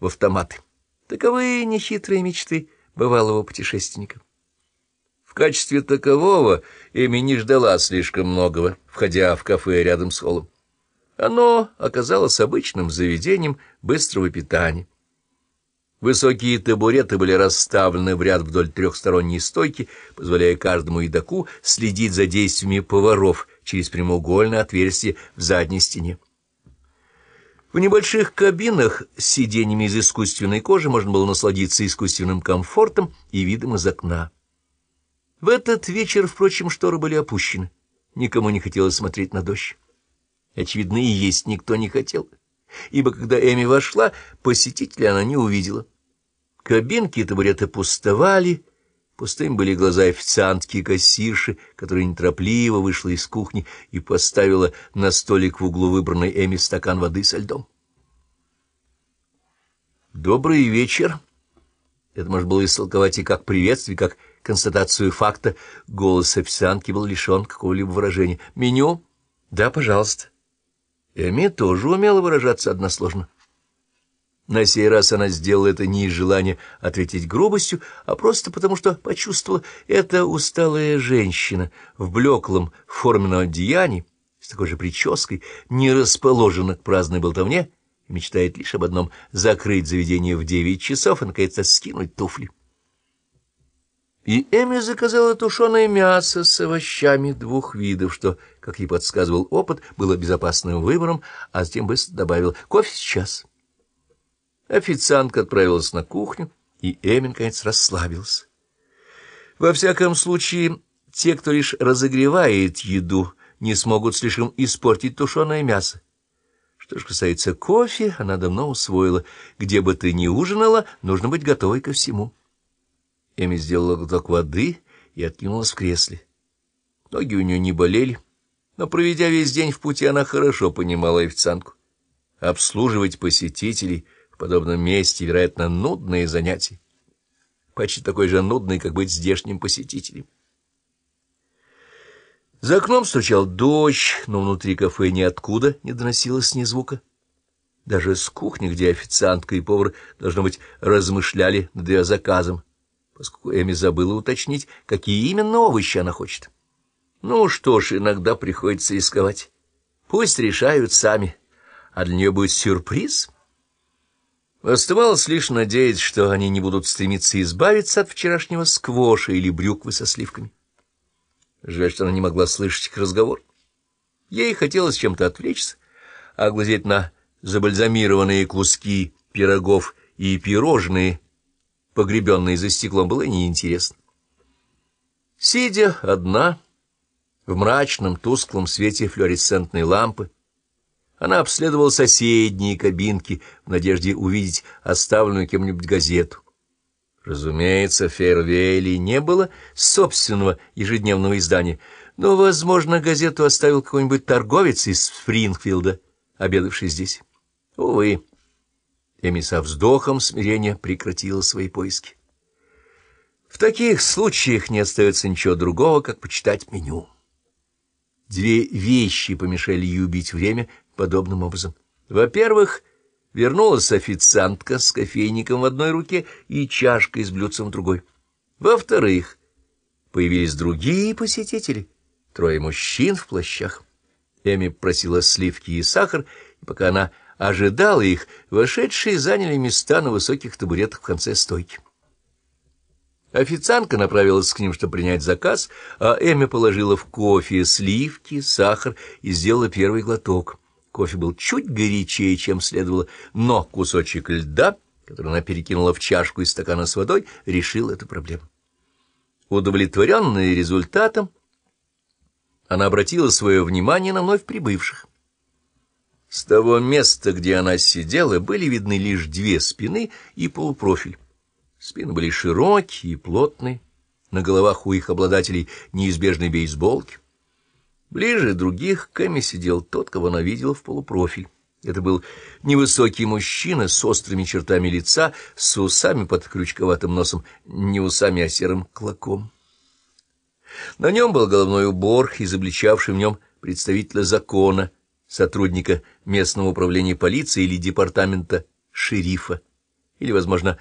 в автоматы. Таковы нехитрые мечты бывалого путешественника. В качестве такового Эми не ждала слишком многого, входя в кафе рядом с холлом. Оно оказалось обычным заведением быстрого питания. Высокие табуреты были расставлены в ряд вдоль трехсторонней стойки, позволяя каждому едоку следить за действиями поваров через прямоугольное отверстие в задней стене. В небольших кабинах с сиденьями из искусственной кожи можно было насладиться искусственным комфортом и видом из окна. В этот вечер, впрочем, шторы были опущены. Никому не хотелось смотреть на дождь. Очевидно, и есть никто не хотел, ибо когда Эми вошла, посетителя она не увидела. Кабинки и табуреты пустовали, пустым были глаза официантки и кассирши, которая неторопливо вышла из кухни и поставила на столик в углу выбранной Эми стакан воды со льдом. «Добрый вечер!» Это можно было истолковать и как приветствие, как констатацию факта. Голос официантки был лишен какого-либо выражения. «Меню?» «Да, пожалуйста». Эми тоже умела выражаться односложно. На сей раз она сделала это не из желания ответить грубостью, а просто потому, что почувствовала, эта усталая женщина в блеклом форменном одеянии, с такой же прической, не расположена к праздной болтовне и мечтает лишь об одном — закрыть заведение в девять часов и, наконец-то, скинуть туфли. И Эми заказала тушеное мясо с овощами двух видов, что, как ей подсказывал опыт, было безопасным выбором, а затем быстро добавил «кофе сейчас». Официантка отправилась на кухню, и Эми, наконец, расслабился. Во всяком случае, те, кто лишь разогревает еду, не смогут слишком испортить тушеное мясо. Что ж касается кофе, она давно усвоила. Где бы ты ни ужинала, нужно быть готовой ко всему. Эми сделала глоток воды и откинулась в кресле. Ноги у нее не болели, но, проведя весь день в пути, она хорошо понимала официантку. Обслуживать посетителей в подобном месте, вероятно, нудное занятие. Почти такой же нудный, как быть здешним посетителем. За окном стучал дождь, но внутри кафе ниоткуда не доносилось ни звука. Даже с кухни, где официантка и повар, должно быть, размышляли над ее заказом, поскольку Эми забыла уточнить, какие именно овощи она хочет. Ну что ж, иногда приходится рисковать. Пусть решают сами, а для нее будет сюрприз. Оставалось лишь надеяться, что они не будут стремиться избавиться от вчерашнего сквоша или брюквы со сливками. Жаль, что она не могла слышать их разговор. Ей хотелось чем-то отвлечься, а глазеть на забальзамированные куски пирогов и пирожные — погребенной за стеклом, было неинтересно. Сидя одна, в мрачном тусклом свете флуоресцентной лампы, она обследовала соседние кабинки в надежде увидеть оставленную кем-нибудь газету. Разумеется, в Фейервейле не было собственного ежедневного издания, но, возможно, газету оставил какой-нибудь торговец из Спрингфилда, обедавший здесь. Увы. Эми со вздохом смирения прекратила свои поиски. В таких случаях не остается ничего другого, как почитать меню. Две вещи помешали ей убить время подобным образом. Во-первых, вернулась официантка с кофейником в одной руке и чашкой с блюдцем в другой. Во-вторых, появились другие посетители, трое мужчин в плащах. Эми просила сливки и сахар, и пока она ожидала их, вошедшие заняли места на высоких табуретах в конце стойки. Официантка направилась к ним, чтобы принять заказ, а Эми положила в кофе сливки, сахар и сделала первый глоток. Кофе был чуть горячее, чем следовало, но кусочек льда, который она перекинула в чашку из стакана с водой, решил эту проблему. Удовлетворенная результатом, она обратила свое внимание на вновь прибывших. С того места, где она сидела, были видны лишь две спины и полупрофиль. Спины были широкие и плотные, на головах у их обладателей неизбежной бейсболки. Ближе других к Эмме сидел тот, кого она видела в полупрофиль. Это был невысокий мужчина с острыми чертами лица, с усами под крючковатым носом, не усами, а серым клоком. На нем был головной убор, изобличавший в нем представителя закона, сотрудника местного управления полиции или департамента шерифа, или, возможно,